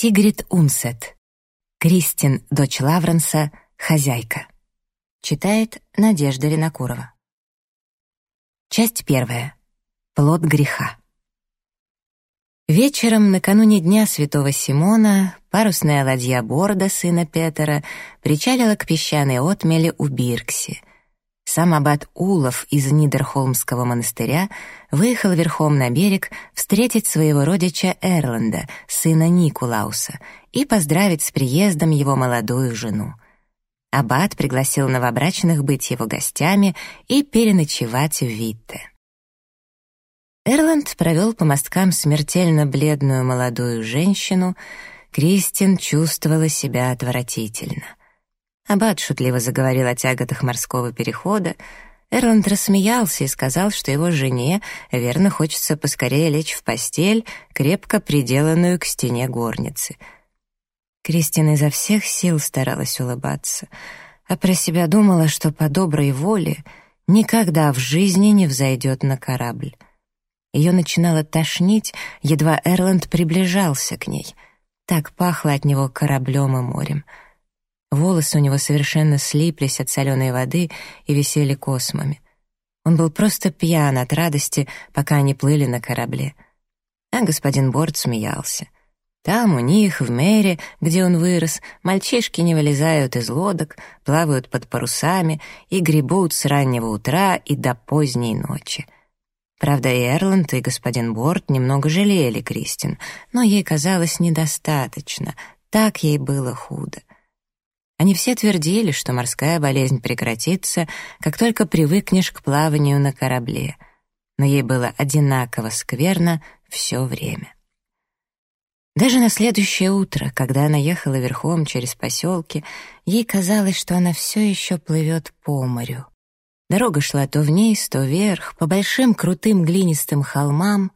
Сигрид Унсет. Кристин, дочь Лавренса, хозяйка. Читает Надежда Винокурова. Часть первая. Плод греха. Вечером, накануне Дня Святого Симона, парусная ладья Борда, сына Петера, причалила к песчаной отмели у Биркси. Сам аббат Улов из Нидерхолмского монастыря выехал верхом на берег встретить своего родича Эрланда, сына Никулауса, и поздравить с приездом его молодую жену. Аббат пригласил новобрачных быть его гостями и переночевать в Витте. Эрланд провел по мосткам смертельно бледную молодую женщину, Кристин чувствовала себя отвратительно. Аббат шутливо заговорил о тяготах морского перехода. Эрланд рассмеялся и сказал, что его жене верно хочется поскорее лечь в постель, крепко приделанную к стене горницы. Кристина изо всех сил старалась улыбаться, а про себя думала, что по доброй воле никогда в жизни не взойдет на корабль. Ее начинало тошнить, едва Эрланд приближался к ней. Так пахло от него кораблем и морем — Волосы у него совершенно слиплись от соленой воды и висели космами. Он был просто пьян от радости, пока они плыли на корабле. А господин Борт смеялся. Там у них, в мэре, где он вырос, мальчишки не вылезают из лодок, плавают под парусами и гребут с раннего утра и до поздней ночи. Правда, и Эрланд, и господин Борт немного жалели Кристин, но ей казалось недостаточно, так ей было худо. Они все твердили, что морская болезнь прекратится, как только привыкнешь к плаванию на корабле. Но ей было одинаково скверно все время. Даже на следующее утро, когда она ехала верхом через поселки, ей казалось, что она все еще плывет по морю. Дорога шла то вниз, то вверх, по большим крутым глинистым холмам,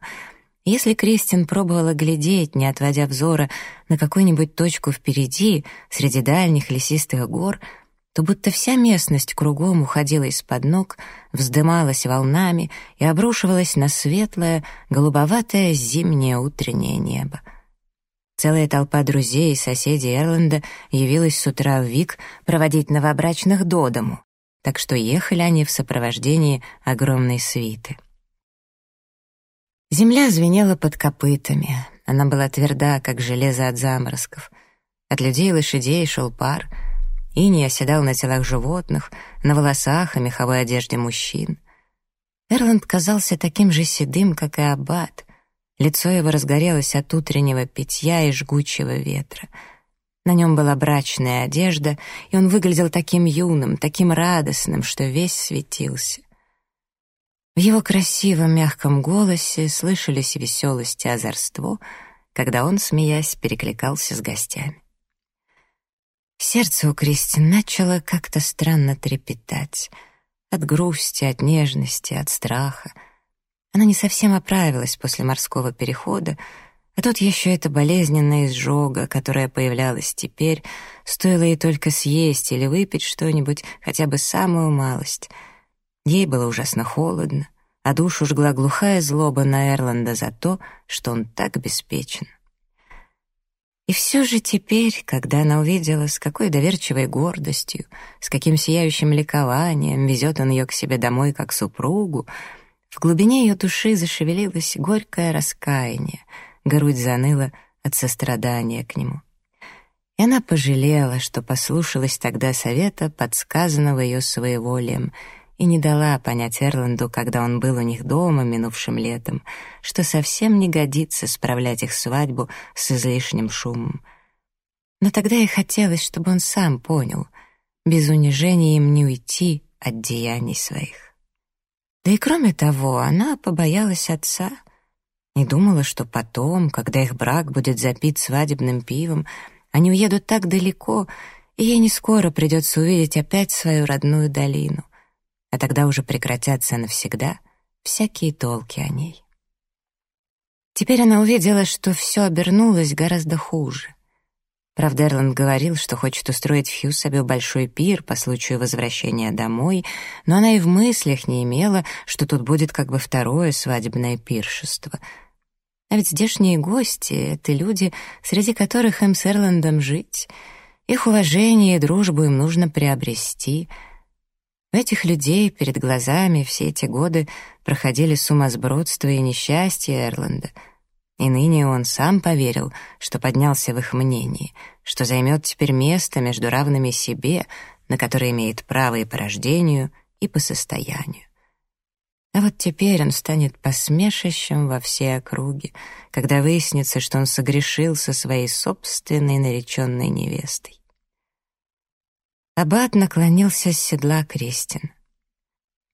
если Кристин пробовала глядеть, не отводя взора, на какую-нибудь точку впереди, среди дальних лесистых гор, то будто вся местность кругом уходила из-под ног, вздымалась волнами и обрушивалась на светлое, голубоватое зимнее утреннее небо. Целая толпа друзей и соседей Эрланда явилась с утра в Вик проводить новобрачных до дому, так что ехали они в сопровождении огромной свиты. Земля звенела под копытами. Она была тверда, как железо от заморозков. От людей и лошадей шел пар. Иней оседал на телах животных, на волосах и меховой одежде мужчин. Эрланд казался таким же седым, как и аббат. Лицо его разгорелось от утреннего питья и жгучего ветра. На нем была брачная одежда, и он выглядел таким юным, таким радостным, что весь светился. В его красивом мягком голосе слышались веселость и озорство, когда он, смеясь, перекликался с гостями. Сердце у Кристи начало как-то странно трепетать. От грусти, от нежности, от страха. Она не совсем оправилась после морского перехода, а тут еще эта болезненная изжога, которая появлялась теперь, стоило ей только съесть или выпить что-нибудь, хотя бы самую малость — Ей было ужасно холодно, а душу жгла глухая злоба на Эрланда за то, что он так беспечен. И все же теперь, когда она увидела, с какой доверчивой гордостью, с каким сияющим ликованием везет он ее к себе домой как супругу, в глубине ее души зашевелилось горькое раскаяние, грудь заныла от сострадания к нему. И она пожалела, что послушалась тогда совета, подсказанного ее своеволием, и не дала понять Эрланду, когда он был у них дома минувшим летом, что совсем не годится справлять их свадьбу с излишним шумом. Но тогда ей хотелось, чтобы он сам понял, без унижения им не уйти от деяний своих. Да и кроме того, она побоялась отца и думала, что потом, когда их брак будет запит свадебным пивом, они уедут так далеко, и ей не скоро придется увидеть опять свою родную долину а тогда уже прекратятся навсегда всякие толки о ней. Теперь она увидела, что все обернулось гораздо хуже. Правда, Эрланд говорил, что хочет устроить в Хьюсабе большой пир по случаю возвращения домой, но она и в мыслях не имела, что тут будет как бы второе свадебное пиршество. А ведь здешние гости — это люди, среди которых им с Эрландом жить. Их уважение и дружбу им нужно приобрести. У этих людей перед глазами все эти годы проходили сумасбродство и несчастье Эрланда. И ныне он сам поверил, что поднялся в их мнении, что займет теперь место между равными себе, на которое имеет право и по рождению, и по состоянию. А вот теперь он станет посмешищем во все округи, когда выяснится, что он согрешил со своей собственной нареченной невестой. Аббат наклонился с седла Кристин.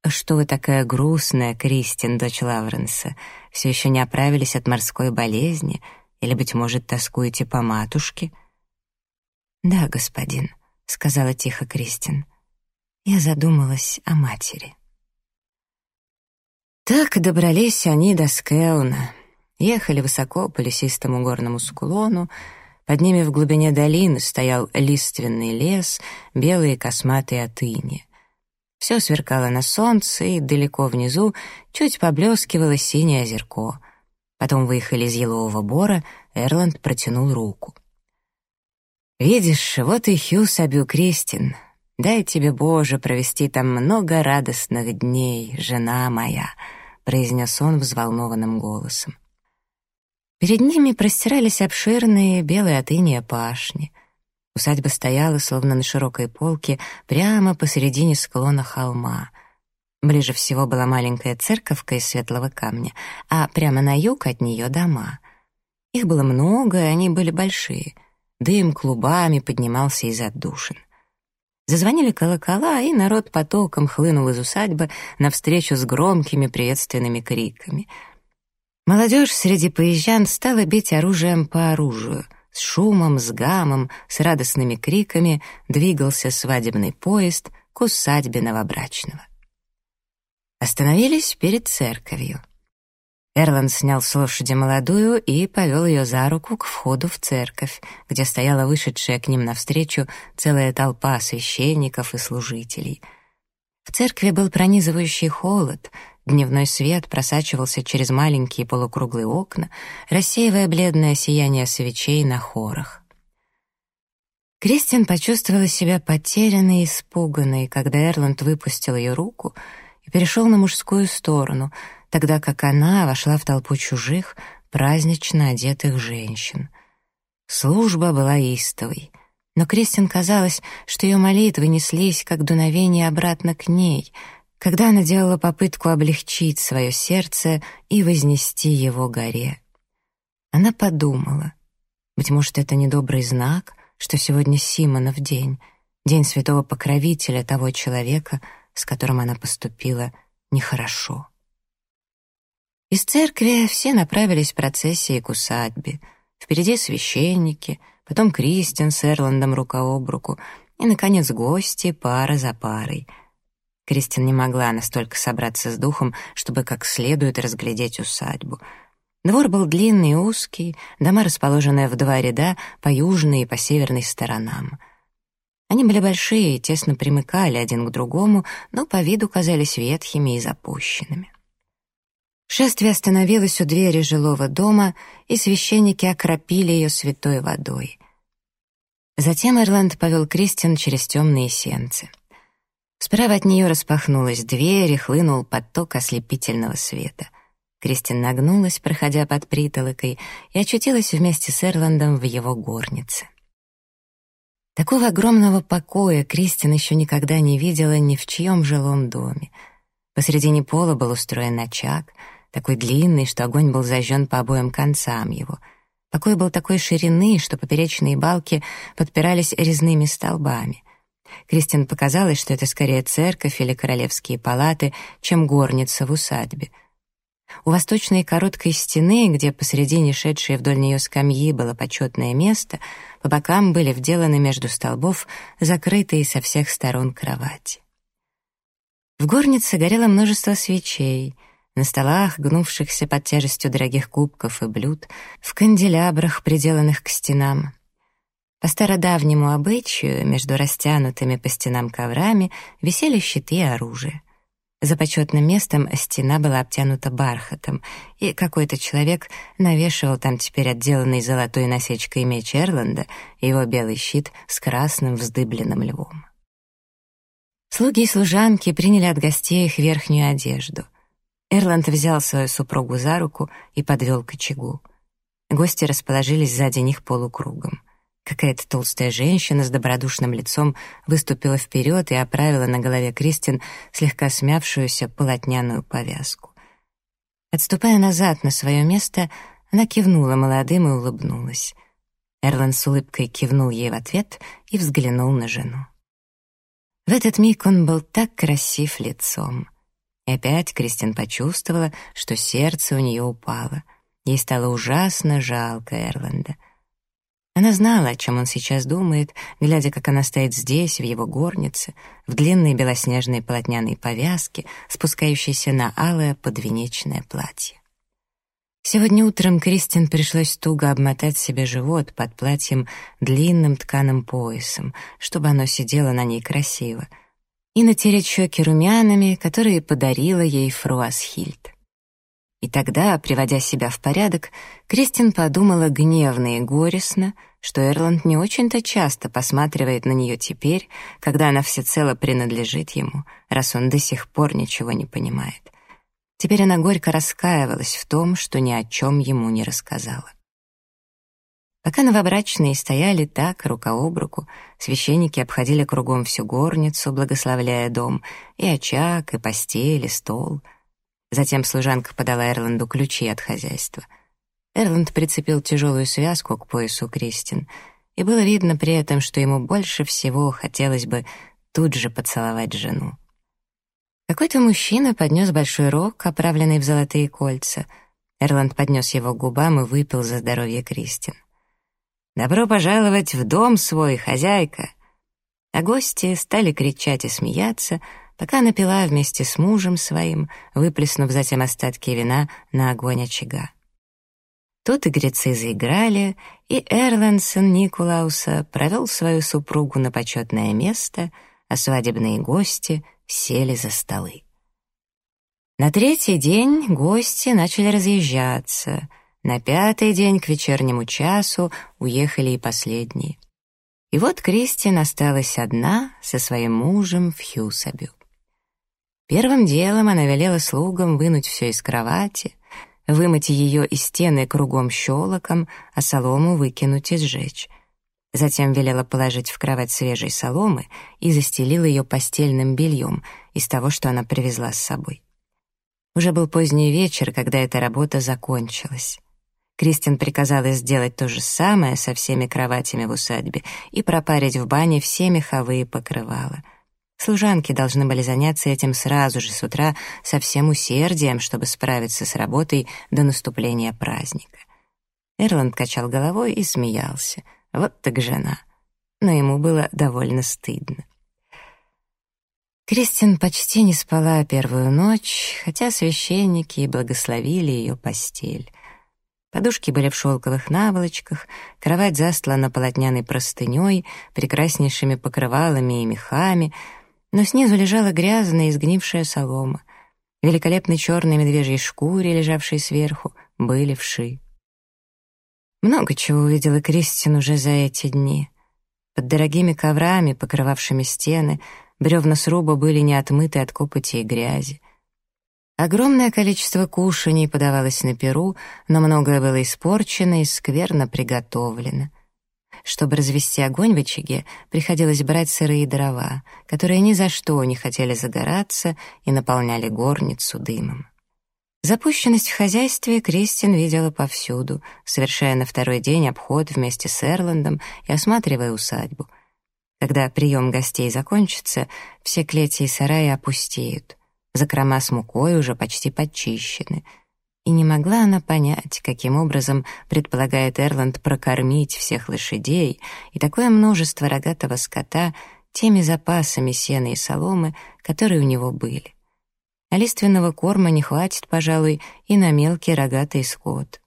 «Что вы такая грустная, Кристин, дочь Лавренса? Все еще не оправились от морской болезни? Или, быть может, тоскуете по матушке?» «Да, господин», — сказала тихо Кристин. «Я задумалась о матери». Так добрались они до Скеуна. Ехали высоко по лесистому горному склону. Под ними в глубине долины стоял лиственный лес, белые косматые отыни. Все сверкало на солнце, и далеко внизу чуть поблескивало синее озерко. Потом выехали из елового бора, Эрланд протянул руку. «Видишь, вот и Хьюс обил Кристин. Дай тебе, Боже, провести там много радостных дней, жена моя», произнес он взволнованным голосом. Перед ними простирались обширные белые от пашни. Усадьба стояла, словно на широкой полке, прямо посередине склона холма. Ближе всего была маленькая церковка из светлого камня, а прямо на юг от нее дома. Их было много, и они были большие. Дым клубами поднимался из отдушин. Зазвонили колокола, и народ потоком хлынул из усадьбы навстречу с громкими приветственными криками. Молодежь среди поезжан стала бить оружием по оружию. С шумом, с гамом, с радостными криками двигался свадебный поезд к усадьбе новобрачного. Остановились перед церковью. Эрланд снял с лошади молодую и повел ее за руку к входу в церковь, где стояла вышедшая к ним навстречу целая толпа священников и служителей. В церкви был пронизывающий холод, дневной свет просачивался через маленькие полукруглые окна, рассеивая бледное сияние свечей на хорах. Кристин почувствовала себя потерянной и испуганной, когда Эрланд выпустил ее руку и перешел на мужскую сторону — тогда как она вошла в толпу чужих, празднично одетых женщин. Служба была истовой, но Кристин казалось, что ее молитвы неслись, как дуновение, обратно к ней, когда она делала попытку облегчить свое сердце и вознести его горе. Она подумала, быть может, это недобрый знак, что сегодня Симонов день, день святого покровителя того человека, с которым она поступила нехорошо. Из церкви все направились в процессии к усадьбе. Впереди священники, потом Кристин с Эрландом рука об руку, и, наконец, гости пара за парой. Кристин не могла настолько собраться с духом, чтобы как следует разглядеть усадьбу. Двор был длинный и узкий, дома, расположенные в два ряда по южной и по северной сторонам. Они были большие и тесно примыкали один к другому, но по виду казались ветхими и запущенными. Шествие остановилось у двери жилого дома, и священники окропили ее святой водой. Затем Эрланд повел Кристин через темные сенцы. Справа от нее распахнулась дверь и хлынул поток ослепительного света. Кристин нагнулась, проходя под притолокой, и очутилась вместе с Эрландом в его горнице. Такого огромного покоя Кристин еще никогда не видела ни в чьем жилом доме. Посредине пола был устроен очаг — такой длинный, что огонь был зажжен по обоим концам его. Покой был такой ширины, что поперечные балки подпирались резными столбами. Кристин показалось, что это скорее церковь или королевские палаты, чем горница в усадьбе. У восточной короткой стены, где посредине шедшей вдоль нее скамьи было почетное место, по бокам были вделаны между столбов закрытые со всех сторон кровати. В горнице горело множество свечей — на столах, гнувшихся под тяжестью дорогих кубков и блюд, в канделябрах, приделанных к стенам. По стародавнему обычаю, между растянутыми по стенам коврами, висели щиты и оружие. За почетным местом стена была обтянута бархатом, и какой-то человек навешивал там теперь отделанный золотой насечкой меч Эрланда и его белый щит с красным вздыбленным львом. Слуги и служанки приняли от гостей их верхнюю одежду. Эрланд взял свою супругу за руку и подвел к очагу. Гости расположились сзади них полукругом. Какая-то толстая женщина с добродушным лицом выступила вперед и оправила на голове Кристин слегка смявшуюся полотняную повязку. Отступая назад на свое место, она кивнула молодым и улыбнулась. Эрланд с улыбкой кивнул ей в ответ и взглянул на жену. В этот миг он был так красив лицом. И опять Кристин почувствовала, что сердце у нее упало. Ей стало ужасно жалко Эрланда — она знала, о чем он сейчас думает, глядя, как она стоит здесь, в его горнице, в длинной белоснежной полотняной повязке, спускающейся на алое подвенечное платье. Сегодня утром Кристин пришлось туго обмотать себе живот под платьем длинным тканым поясом, чтобы оно сидело на ней красиво, и натереть щеки румянами, которые подарила ей Фруасхильд. И тогда, приводя себя в порядок, Кристин подумала гневно и горестно, что Эрланд не очень-то часто посматривает на нее теперь, когда она всецело принадлежит ему, раз он до сих пор ничего не понимает. Теперь она горько раскаивалась в том, что ни о чем ему не рассказала. Пока новобрачные стояли так, рука об руку, священники обходили кругом всю горницу, благословляя дом, и очаг, и постель, и стол — Затем служанка подала Эрланду ключи от хозяйства. Эрланд прицепил тяжелую связку к поясу Кристин, и было видно при этом, что ему больше всего хотелось бы тут же поцеловать жену. Какой-то мужчина поднес большой рог, оправленный в золотые кольца. Эрланд поднес его к губам и выпил за здоровье Кристин. «Добро пожаловать в дом свой, хозяйка!» А гости стали кричать и смеяться, пока она пила вместе с мужем своим, выплеснув затем остатки вина на огонь очага. Тут игрецы заиграли, и Эрландсон Никулауса провел свою супругу на почетное место, а свадебные гости сели за столы. На третий день гости начали разъезжаться. На пятый день к вечернему часу уехали и последние. И вот Кристин осталась одна со своим мужем в Хьюсабю. Первым делом она велела слугам вынуть все из кровати, вымыть ее из стены кругом щелоком, а солому выкинуть и сжечь. Затем велела положить в кровать свежей соломы и застелила ее постельным бельем из того, что она привезла с собой. Уже был поздний вечер, когда эта работа закончилась. Кристин приказала сделать то же самое со всеми кроватями в усадьбе и пропарить в бане все меховые покрывала — Служанки должны были заняться этим сразу же с утра со всем усердием, чтобы справиться с работой до наступления праздника. Эрланд качал головой и смеялся. Вот так жена. Но ему было довольно стыдно. Кристин почти не спала первую ночь, хотя священники благословили ее постель. Подушки были в шелковых наволочках, кровать застлана полотняной простыней, прекраснейшими покрывалами и мехами — но снизу лежала грязная и сгнившая солома. В великолепной черной медвежьей шкуре, лежавшей сверху, были вши. Много чего увидела Кристин уже за эти дни. Под дорогими коврами, покрывавшими стены, бревна сруба были не отмыты от копоти и грязи. Огромное количество кушаний подавалось на перу, но многое было испорчено и скверно приготовлено. Чтобы развести огонь в очаге, приходилось брать сырые дрова, которые ни за что не хотели загораться и наполняли горницу дымом. Запущенность в хозяйстве Кристин видела повсюду, совершая на второй день обход вместе с Эрландом и осматривая усадьбу. Когда прием гостей закончится, все клети и сараи опустеют. Закрома с мукой уже почти подчищены — и не могла она понять, каким образом предполагает Эрланд прокормить всех лошадей и такое множество рогатого скота теми запасами сена и соломы, которые у него были. А лиственного корма не хватит, пожалуй, и на мелкий рогатый скот.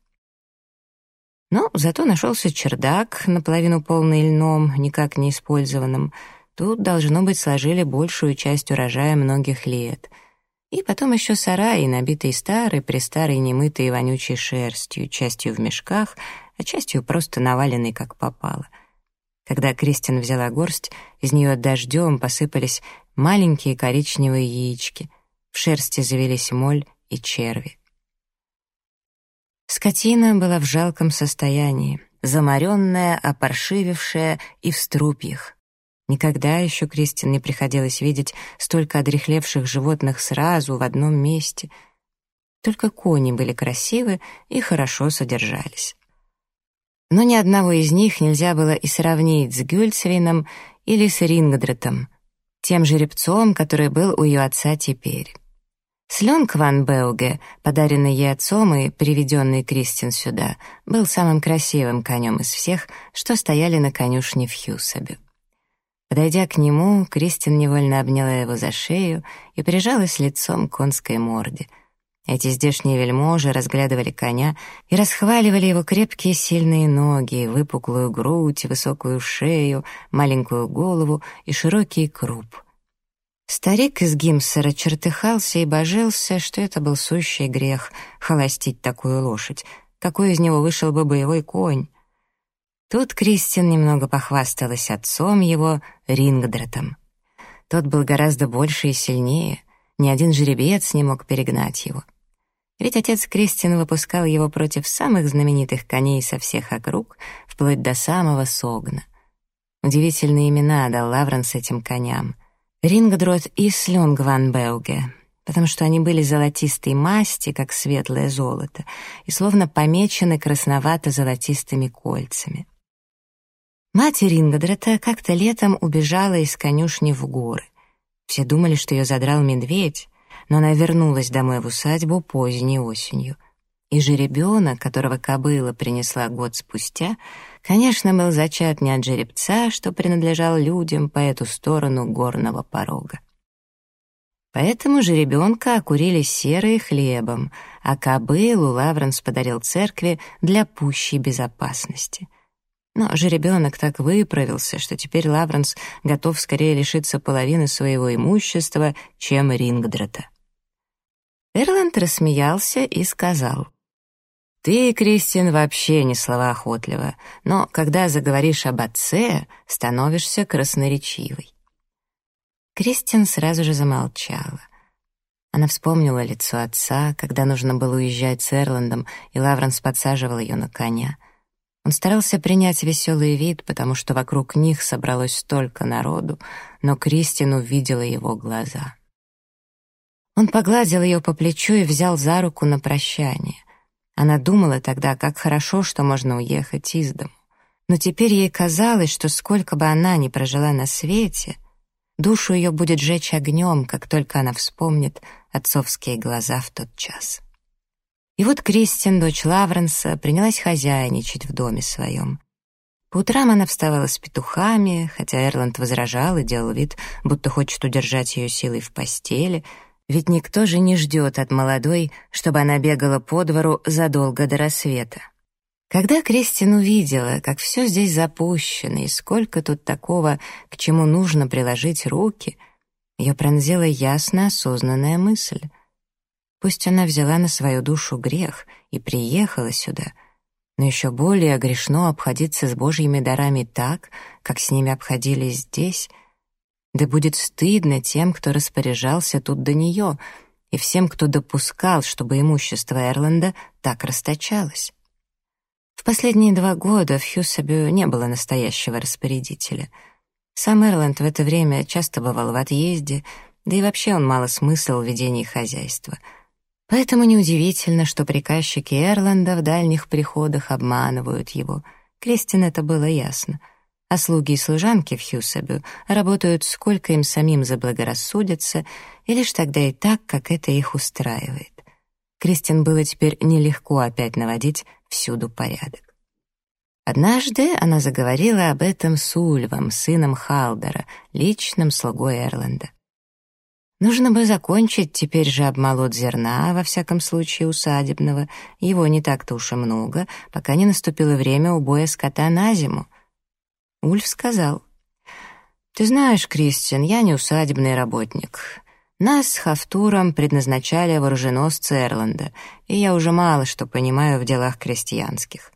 Но зато нашелся чердак, наполовину полный льном, никак не использованным. Тут, должно быть, сложили большую часть урожая многих лет — И потом еще сараи, набитые старой, престарой, немытой и вонючей шерстью, частью в мешках, а частью просто наваленной как попало. Когда Кристин взяла горсть, из нее дождем посыпались маленькие коричневые яички, в шерсти завелись моль и черви. Скотина была в жалком состоянии, заморенная, опоршивившая и в струпьях. Никогда еще Кристин не приходилось видеть столько одрехлевших животных сразу в одном месте. Только кони были красивы и хорошо содержались. Но ни одного из них нельзя было и сравнить с Гюльцвином или с Рингдретом, тем жеребцом, который был у ее отца теперь. Сленг Ван Белге, подаренный ей отцом и приведенный Кристин сюда, был самым красивым конем из всех, что стояли на конюшне в Хьюсабе. Подойдя к нему, Кристин невольно обняла его за шею и прижалась лицом к конской морде. Эти здешние вельможи разглядывали коня и расхваливали его крепкие сильные ноги, выпуклую грудь, высокую шею, маленькую голову и широкий круп. Старик из Гимсера чертыхался и божился, что это был сущий грех — холостить такую лошадь. Какой из него вышел бы боевой конь? Тут Кристин немного похвасталась отцом его, Рингдратом. Тот был гораздо больше и сильнее, ни один жеребец не мог перегнать его. Ведь отец Кристин выпускал его против самых знаменитых коней со всех округ, вплоть до самого Согна. Удивительные имена дал Лавренс этим коням. Рингдрот и Слюнг ван Белге, потому что они были золотистой масти, как светлое золото, и словно помечены красновато-золотистыми кольцами. Мать Рингодрета как-то летом убежала из конюшни в горы. Все думали, что ее задрал медведь, но она вернулась домой в усадьбу поздней осенью. И жеребенок, которого кобыла принесла год спустя, конечно, был зачат не от жеребца, что принадлежал людям по эту сторону горного порога. Поэтому жеребенка окурили серой хлебом, а кобылу Лавренс подарил церкви для пущей безопасности — но жеребенок так выправился, что теперь Лавренс готов скорее лишиться половины своего имущества, чем Рингдрета. Эрланд рассмеялся и сказал, «Ты, Кристин, вообще не словоохотлива, но когда заговоришь об отце, становишься красноречивой». Кристин сразу же замолчала. Она вспомнила лицо отца, когда нужно было уезжать с Эрландом, и Лавренс подсаживал ее на коня — он старался принять веселый вид, потому что вокруг них собралось столько народу, но Кристин увидела его глаза. Он погладил ее по плечу и взял за руку на прощание. Она думала тогда, как хорошо, что можно уехать из дому. Но теперь ей казалось, что сколько бы она ни прожила на свете, душу ее будет жечь огнем, как только она вспомнит отцовские глаза в тот час. И вот Кристин, дочь Лавренса, принялась хозяйничать в доме своем. По утрам она вставала с петухами, хотя Эрланд возражал и делал вид, будто хочет удержать ее силой в постели, ведь никто же не ждет от молодой, чтобы она бегала по двору задолго до рассвета. Когда Кристин увидела, как все здесь запущено и сколько тут такого, к чему нужно приложить руки, ее пронзила ясно осознанная мысль — Пусть она взяла на свою душу грех и приехала сюда, но еще более грешно обходиться с Божьими дарами так, как с ними обходились здесь. Да будет стыдно тем, кто распоряжался тут до нее, и всем, кто допускал, чтобы имущество Эрланда так расточалось. В последние два года в Хьюсабю не было настоящего распорядителя. Сам Эрланд в это время часто бывал в отъезде, да и вообще он мало смысла в ведении хозяйства — Поэтому неудивительно, что приказчики Эрланда в дальних приходах обманывают его. Кристин это было ясно. А слуги и служанки в Хьюсабю работают сколько им самим заблагорассудится, и лишь тогда и так, как это их устраивает. Кристин было теперь нелегко опять наводить всюду порядок. Однажды она заговорила об этом с Ульвом, сыном Халдера, личным слугой Эрланда. Нужно бы закончить теперь же обмолот зерна, во всяком случае усадебного, его не так-то уж и много, пока не наступило время убоя скота на зиму. Ульф сказал, «Ты знаешь, Кристин, я не усадебный работник, Нас с Хафтуром предназначали в оруженосцы Эрланда, и я уже мало что понимаю в делах крестьянских».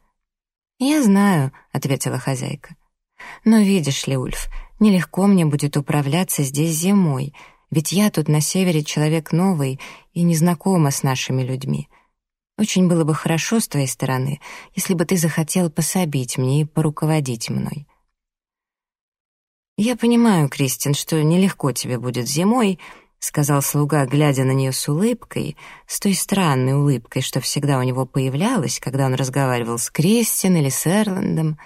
«Я знаю», — ответила хозяйка. «Но видишь ли, Ульф, нелегко мне будет управляться здесь зимой, ведь я тут на севере человек новый и не знакома с нашими людьми. Очень было бы хорошо с твоей стороны, если бы ты захотел пособить мне и поруководить мной». «Я понимаю, Кристин, что нелегко тебе будет зимой», — сказал слуга, глядя на нее с улыбкой, с той странной улыбкой, что всегда у него появлялась, когда он разговаривал с Кристин или с Эрландом.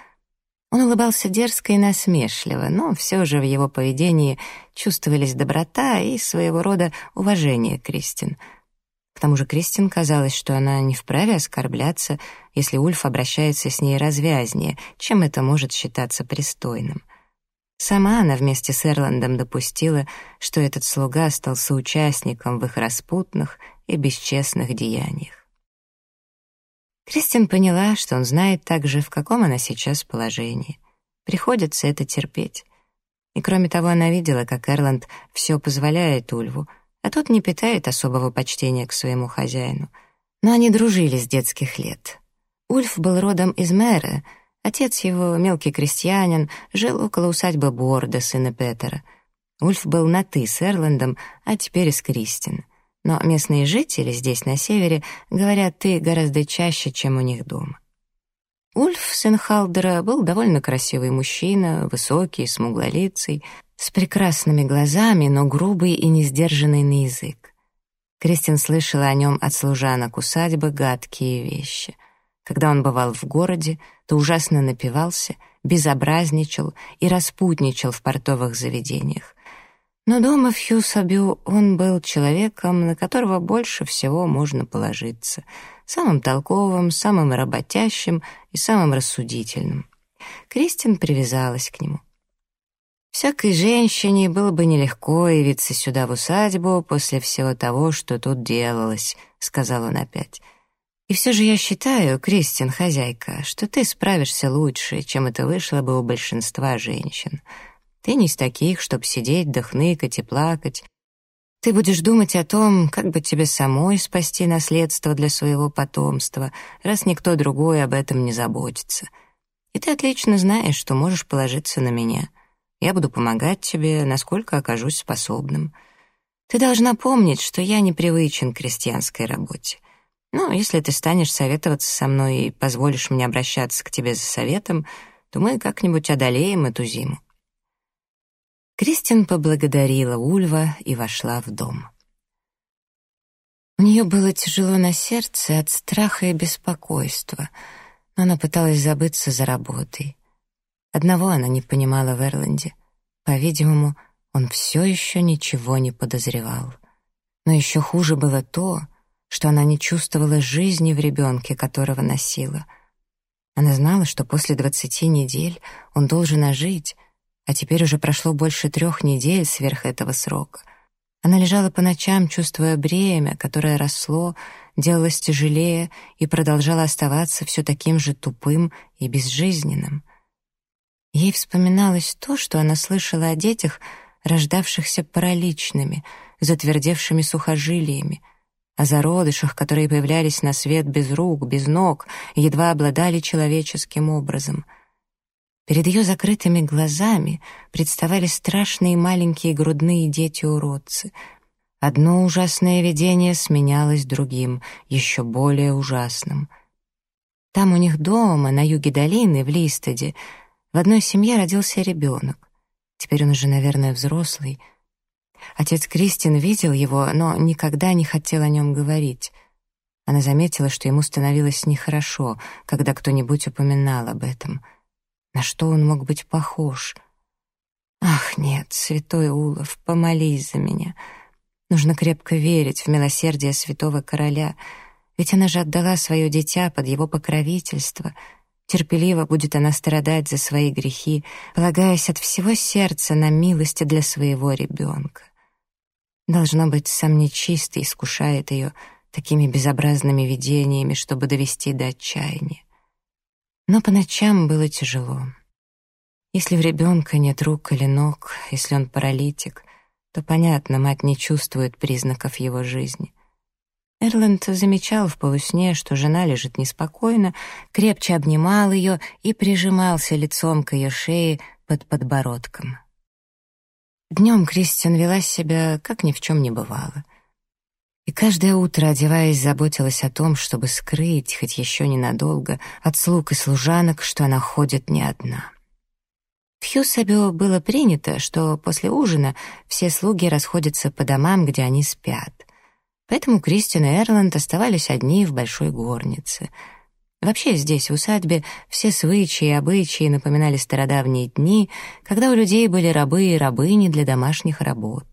Он улыбался дерзко и насмешливо, но все же в его поведении чувствовались доброта и своего рода уважение Кристин. К тому же Кристин казалось, что она не вправе оскорбляться, если Ульф обращается с ней развязнее, чем это может считаться пристойным. Сама она вместе с Эрландом допустила, что этот слуга стал соучастником в их распутных и бесчестных деяниях. Кристин поняла, что он знает также, в каком она сейчас положении. Приходится это терпеть. И кроме того, она видела, как Эрланд все позволяет Ульву, а тот не питает особого почтения к своему хозяину. Но они дружили с детских лет. Ульф был родом из Мэра — Отец его, мелкий крестьянин, жил около усадьбы Борда, сына Петера. Ульф был на «ты» с Эрландом, а теперь и с Кристин. Но местные жители здесь, на севере, говорят «ты» гораздо чаще, чем у них дома. Ульф, сын Халдера, был довольно красивый мужчина, высокий, смуглолицый, с прекрасными глазами, но грубый и несдержанный на язык. Кристин слышала о нем от служанок усадьбы гадкие вещи — когда он бывал в городе, то ужасно напивался, безобразничал и распутничал в портовых заведениях. Но дома в Хьюсабю он был человеком, на которого больше всего можно положиться, самым толковым, самым работящим и самым рассудительным. Кристин привязалась к нему. Всякой женщине было бы нелегко явиться сюда в усадьбу после всего того, что тут делалось, — сказал он опять. И все же я считаю, Кристин, хозяйка, что ты справишься лучше, чем это вышло бы у большинства женщин. Ты не из таких, чтоб сидеть, дохныкать и плакать. Ты будешь думать о том, как бы тебе самой спасти наследство для своего потомства, раз никто другой об этом не заботится. И ты отлично знаешь, что можешь положиться на меня. Я буду помогать тебе, насколько окажусь способным. Ты должна помнить, что я не привычен к крестьянской работе. Ну, если ты станешь советоваться со мной и позволишь мне обращаться к тебе за советом, то мы как-нибудь одолеем эту зиму». Кристин поблагодарила Ульва и вошла в дом. У нее было тяжело на сердце от страха и беспокойства, но она пыталась забыться за работой. Одного она не понимала в Эрланде. По-видимому, он все еще ничего не подозревал. Но еще хуже было то, что она не чувствовала жизни в ребенке, которого носила. Она знала, что после двадцати недель он должен ожить, а теперь уже прошло больше трех недель сверх этого срока. Она лежала по ночам, чувствуя бремя, которое росло, делалось тяжелее и продолжало оставаться все таким же тупым и безжизненным. Ей вспоминалось то, что она слышала о детях, рождавшихся параличными, затвердевшими сухожилиями, о зародышах, которые появлялись на свет без рук, без ног, едва обладали человеческим образом. Перед ее закрытыми глазами представали страшные маленькие грудные дети-уродцы. Одно ужасное видение сменялось другим, еще более ужасным. Там у них дома, на юге долины, в Листоде, в одной семье родился ребенок. Теперь он уже, наверное, взрослый — Отец Кристин видел его, но никогда не хотел о нем говорить. Она заметила, что ему становилось нехорошо, когда кто-нибудь упоминал об этом. На что он мог быть похож? «Ах, нет, святой Улов, помолись за меня. Нужно крепко верить в милосердие святого короля, ведь она же отдала свое дитя под его покровительство». Терпеливо будет она страдать за свои грехи, полагаясь от всего сердца на милости для своего ребенка. Должно быть, сам нечистый искушает ее такими безобразными видениями, чтобы довести до отчаяния. Но по ночам было тяжело. Если в ребенка нет рук или ног, если он паралитик, то, понятно, мать не чувствует признаков его жизни. Эрланд замечал в полусне, что жена лежит неспокойно, крепче обнимал ее и прижимался лицом к ее шее под подбородком. Днем Кристиан вела себя, как ни в чем не бывало. И каждое утро, одеваясь, заботилась о том, чтобы скрыть, хоть еще ненадолго, от слуг и служанок, что она ходит не одна. В Хьюсабио было принято, что после ужина все слуги расходятся по домам, где они спят — Поэтому Кристин и Эрланд оставались одни в большой горнице. Вообще здесь, в усадьбе, все свычи и обычаи напоминали стародавние дни, когда у людей были рабы и рабыни для домашних работ.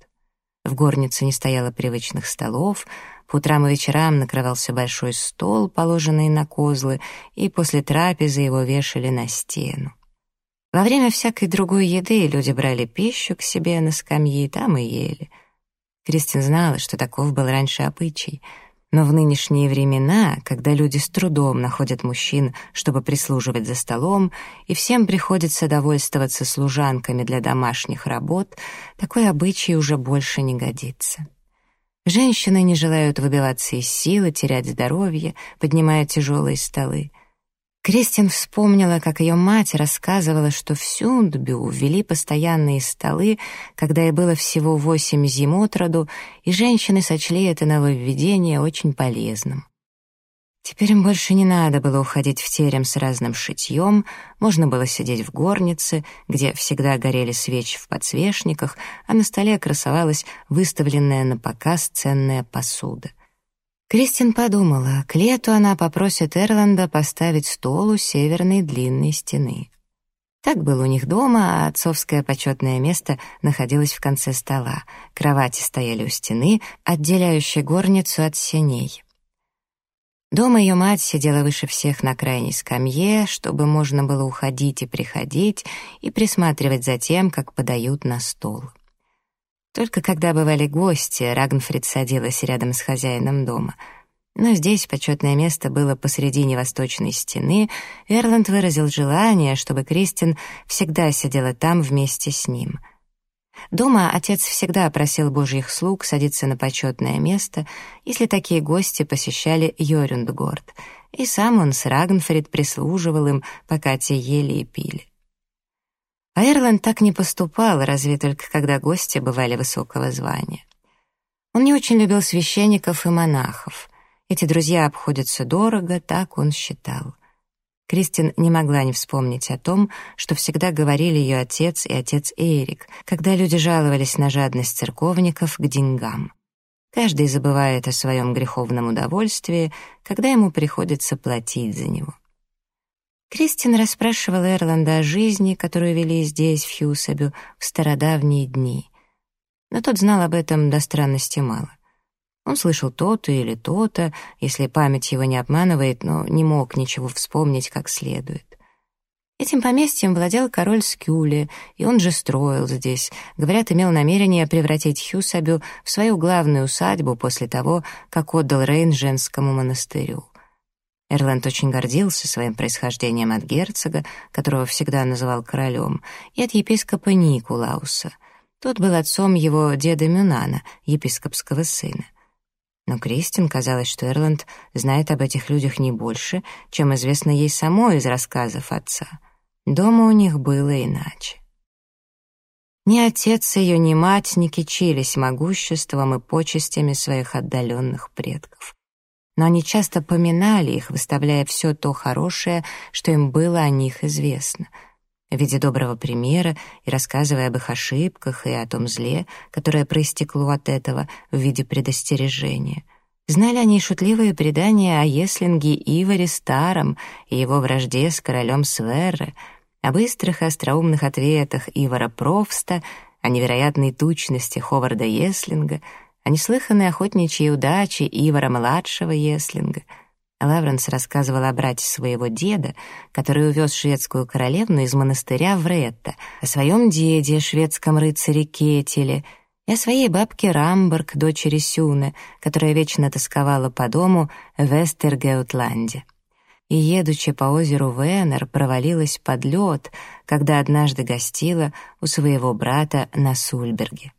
В горнице не стояло привычных столов, по утрам и вечерам накрывался большой стол, положенный на козлы, и после трапезы его вешали на стену. Во время всякой другой еды люди брали пищу к себе на скамьи, там и ели — Кристин знала, что таков был раньше обычай. Но в нынешние времена, когда люди с трудом находят мужчин, чтобы прислуживать за столом, и всем приходится довольствоваться служанками для домашних работ, такой обычай уже больше не годится. Женщины не желают выбиваться из силы, терять здоровье, поднимая тяжелые столы. Кристин вспомнила, как ее мать рассказывала, что в Сюндбю ввели постоянные столы, когда ей было всего восемь зим от роду, и женщины сочли это нововведение очень полезным. Теперь им больше не надо было уходить в терем с разным шитьем, можно было сидеть в горнице, где всегда горели свечи в подсвечниках, а на столе красовалась выставленная на показ ценная посуда. Кристин подумала, к лету она попросит Эрланда поставить стол у северной длинной стены. Так было у них дома, а отцовское почетное место находилось в конце стола. Кровати стояли у стены, отделяющей горницу от сеней. Дома ее мать сидела выше всех на крайней скамье, чтобы можно было уходить и приходить и присматривать за тем, как подают на стол. Только когда бывали гости, Рагнфрид садилась рядом с хозяином дома. Но здесь почетное место было посредине восточной стены, Эрланд выразил желание, чтобы Кристин всегда сидела там вместе с ним. Дома отец всегда просил божьих слуг садиться на почетное место, если такие гости посещали Йорюндгорд, и сам он с Рагнфрид прислуживал им, пока те ели и пили. А Эрланд так не поступал, разве только когда гости бывали высокого звания. Он не очень любил священников и монахов. Эти друзья обходятся дорого, так он считал. Кристин не могла не вспомнить о том, что всегда говорили ее отец и отец Эрик, когда люди жаловались на жадность церковников к деньгам. Каждый забывает о своем греховном удовольствии, когда ему приходится платить за него. Кристин расспрашивала Эрланда о жизни, которую вели здесь, в Хьюсабю, в стародавние дни. Но тот знал об этом до странности мало. Он слышал то-то или то-то, если память его не обманывает, но не мог ничего вспомнить как следует. Этим поместьем владел король Скюли, и он же строил здесь. Говорят, имел намерение превратить Хьюсабю в свою главную усадьбу после того, как отдал Рейн женскому монастырю. Эрланд очень гордился своим происхождением от герцога, которого всегда называл королем, и от епископа Никулауса. Тот был отцом его деда Мюнана, епископского сына. Но Кристин казалось, что Эрланд знает об этих людях не больше, чем известно ей самой из рассказов отца. Дома у них было иначе. Ни отец ее, ни мать не кичились могуществом и почестями своих отдаленных предков но они часто поминали их, выставляя все то хорошее, что им было о них известно, в виде доброго примера и рассказывая об их ошибках и о том зле, которое проистекло от этого в виде предостережения. Знали они шутливые предания о Еслинге Иваре Старом и его вражде с королем Сверре, о быстрых и остроумных ответах Ивара Провста, о невероятной тучности Ховарда Еслинга — о неслыханной охотничьей удаче Ивара-младшего Еслинга. Лавренс рассказывал о брате своего деда, который увез шведскую королевну из монастыря в Ретто, о своем деде, шведском рыцаре Кетеле, и о своей бабке Рамберг, дочери Сюны, которая вечно тосковала по дому в Эстергеутланде. И, едучи по озеру Венер, провалилась под лед, когда однажды гостила у своего брата на Сульберге.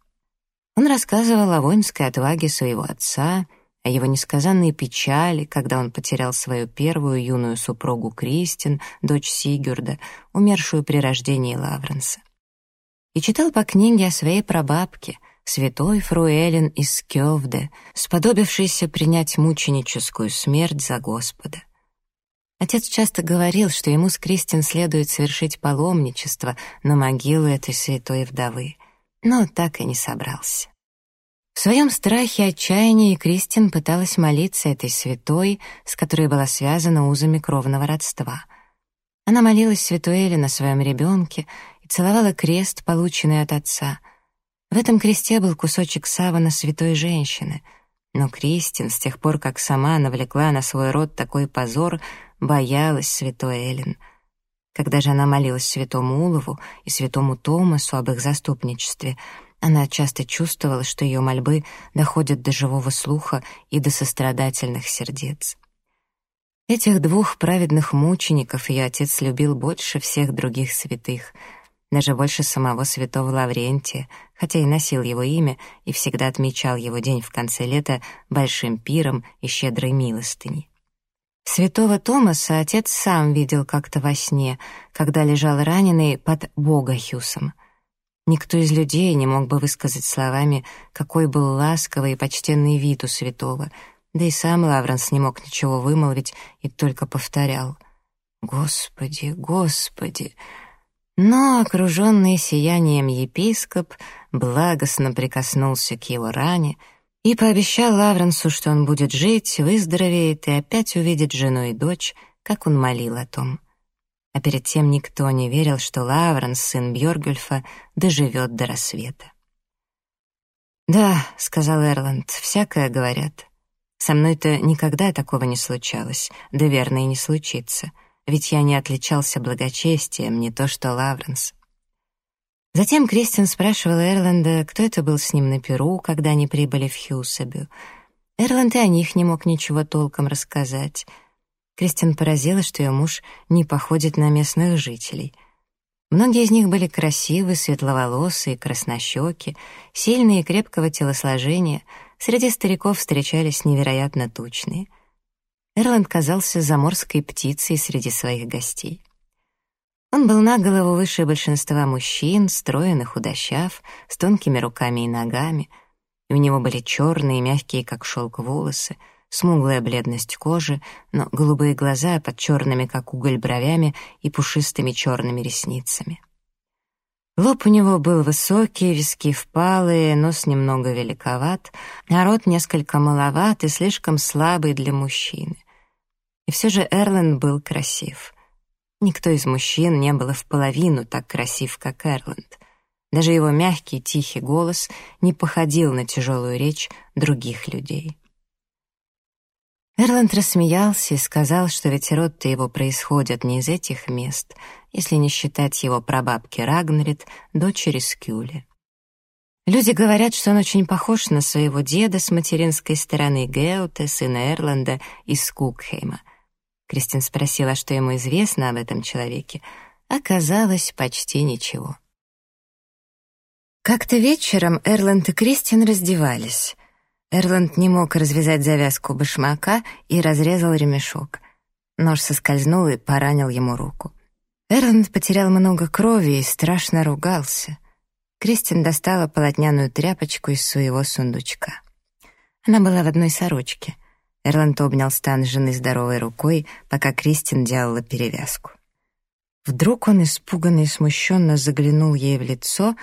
Он рассказывал о воинской отваге своего отца, о его несказанной печали, когда он потерял свою первую юную супругу Кристин, дочь Сигюрда, умершую при рождении Лавренса. И читал по книге о своей прабабке, святой Фруэлен из Кёвде, сподобившейся принять мученическую смерть за Господа. Отец часто говорил, что ему с Кристин следует совершить паломничество на могилу этой святой вдовы, но так и не собрался. В своем страхе и отчаянии Кристин пыталась молиться этой святой, с которой была связана узами кровного родства. Она молилась святой Эле на своем ребенке и целовала крест, полученный от отца. В этом кресте был кусочек савана святой женщины — но Кристин, с тех пор, как сама навлекла на свой род такой позор, боялась святой Эллен. Когда же она молилась святому Улову и святому Томасу об их заступничестве, она часто чувствовала, что ее мольбы доходят до живого слуха и до сострадательных сердец. Этих двух праведных мучеников ее отец любил больше всех других святых — даже больше самого святого Лаврентия, хотя и носил его имя и всегда отмечал его день в конце лета большим пиром и щедрой милостыней. Святого Томаса отец сам видел как-то во сне, когда лежал раненый под Богахюсом. Никто из людей не мог бы высказать словами, какой был ласковый и почтенный вид у святого, да и сам Лавренс не мог ничего вымолвить и только повторял «Господи, Господи!» Но, окруженный сиянием епископ, благостно прикоснулся к его ране и пообещал Лавренсу, что он будет жить, выздоровеет и опять увидит жену и дочь, как он молил о том. А перед тем никто не верил, что Лавренс, сын Бьоргюльфа, доживет до рассвета. «Да», — сказал Эрланд, — «всякое говорят. Со мной-то никогда такого не случалось, да верно и не случится» ведь я не отличался благочестием, не то что Лавренс. Затем Кристин спрашивал Эрленда, кто это был с ним на Перу, когда они прибыли в Хьюсабю. Эрланд и о них не мог ничего толком рассказать. Кристин поразила, что ее муж не походит на местных жителей. Многие из них были красивы, светловолосые, краснощеки, сильные и крепкого телосложения. Среди стариков встречались невероятно тучные — Эрланд казался заморской птицей среди своих гостей. Он был на голову выше большинства мужчин, строен и худощав, с тонкими руками и ногами, у него были черные, мягкие, как шелк, волосы, смуглая бледность кожи, но голубые глаза под черными, как уголь, бровями и пушистыми черными ресницами. Лоб у него был высокий, виски впалые, нос немного великоват, а рот несколько маловат и слишком слабый для мужчины. И все же Эрлен был красив. Никто из мужчин не был в половину так красив, как Эрланд. Даже его мягкий, тихий голос не походил на тяжелую речь других людей. Эрланд рассмеялся и сказал, что ведь род-то его происходит не из этих мест, если не считать его прабабки Рагнрид, дочери Скюли. Люди говорят, что он очень похож на своего деда с материнской стороны Геута, сына Эрланда из Скукхейма, Кристин спросила, что ему известно об этом человеке. Оказалось, почти ничего. Как-то вечером Эрланд и Кристин раздевались. Эрланд не мог развязать завязку башмака и разрезал ремешок. Нож соскользнул и поранил ему руку. Эрланд потерял много крови и страшно ругался. Кристин достала полотняную тряпочку из своего сундучка. Она была в одной сорочке — Эрланд обнял стан жены здоровой рукой, пока Кристин делала перевязку. Вдруг он испуганно и смущенно заглянул ей в лицо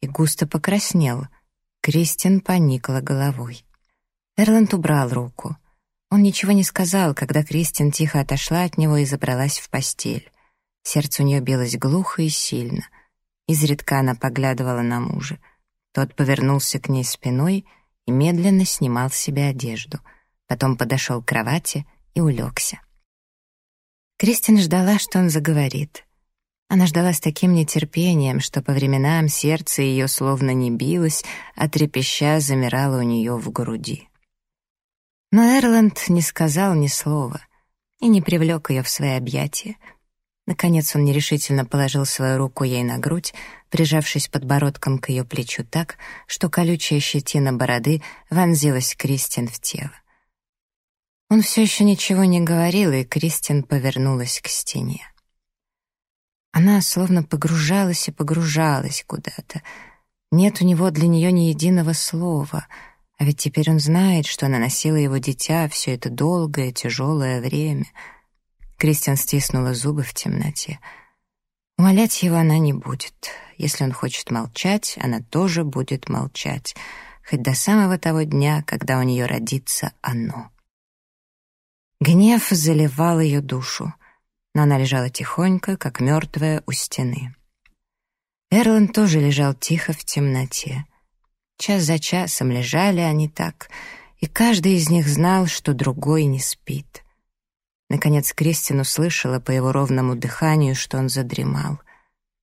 и густо покраснел. Кристин поникла головой. Эрланд убрал руку. Он ничего не сказал, когда Кристин тихо отошла от него и забралась в постель. Сердце у нее билось глухо и сильно. Изредка она поглядывала на мужа. Тот повернулся к ней спиной и медленно снимал с себя одежду — потом подошел к кровати и улегся. Кристин ждала, что он заговорит. Она ждала с таким нетерпением, что по временам сердце ее словно не билось, а трепеща замирало у нее в груди. Но Эрланд не сказал ни слова и не привлек ее в свои объятия. Наконец он нерешительно положил свою руку ей на грудь, прижавшись подбородком к ее плечу так, что колючая щетина бороды вонзилась Кристин в тело. Он все еще ничего не говорил, и Кристин повернулась к стене. Она словно погружалась и погружалась куда-то. Нет у него для нее ни единого слова, а ведь теперь он знает, что она носила его дитя все это долгое, тяжелое время — Кристиан стиснула зубы в темноте. Умолять его она не будет. Если он хочет молчать, она тоже будет молчать, хоть до самого того дня, когда у нее родится оно. Гнев заливал ее душу, но она лежала тихонько, как мертвая у стены. Эрланд тоже лежал тихо в темноте. Час за часом лежали они так, и каждый из них знал, что другой не спит. Наконец Кристин услышала по его ровному дыханию, что он задремал.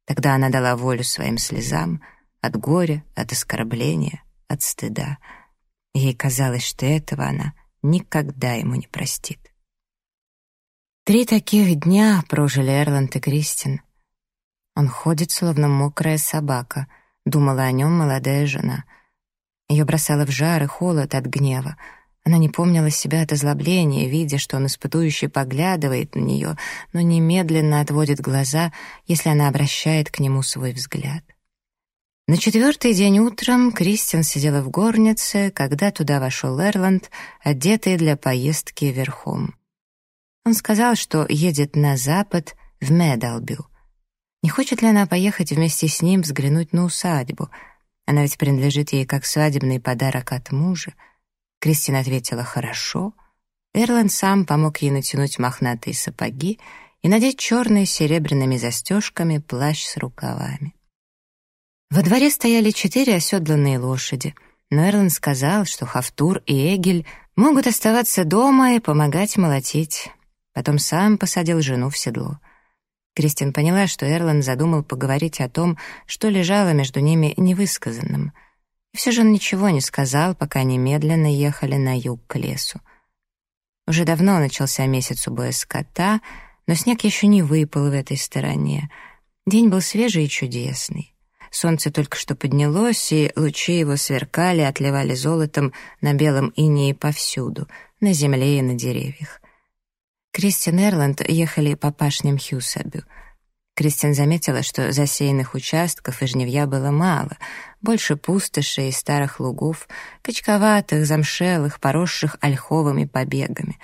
Тогда она дала волю своим слезам от горя, от оскорбления, от стыда. Ей казалось, что этого она никогда ему не простит. Три таких дня прожили Эрланд и Кристин. Он ходит, словно мокрая собака, думала о нем молодая жена. Ее бросало в жар и холод от гнева — она не помнила себя от озлобления, видя, что он испытующе поглядывает на нее, но немедленно отводит глаза, если она обращает к нему свой взгляд. На четвертый день утром Кристиан сидела в горнице, когда туда вошел Эрланд, одетый для поездки верхом. Он сказал, что едет на запад, в Медалбю. Не хочет ли она поехать вместе с ним взглянуть на усадьбу? Она ведь принадлежит ей как свадебный подарок от мужа. Кристина ответила «хорошо». Эрланд сам помог ей натянуть мохнатые сапоги и надеть черные с серебряными застежками плащ с рукавами. Во дворе стояли четыре оседланные лошади, но Эрланд сказал, что Хафтур и Эгель могут оставаться дома и помогать молотить. Потом сам посадил жену в седло. Кристин поняла, что Эрланд задумал поговорить о том, что лежало между ними невысказанным — и все же он ничего не сказал, пока они медленно ехали на юг к лесу. Уже давно начался месяц убоя скота, но снег еще не выпал в этой стороне. День был свежий и чудесный. Солнце только что поднялось, и лучи его сверкали, отливали золотом на белом инее повсюду, на земле и на деревьях. Кристин и Эрланд ехали по пашням Хьюсабю — Кристин заметила, что засеянных участков и жневья было мало, больше пустошей и старых лугов, качковатых, замшелых, поросших ольховыми побегами.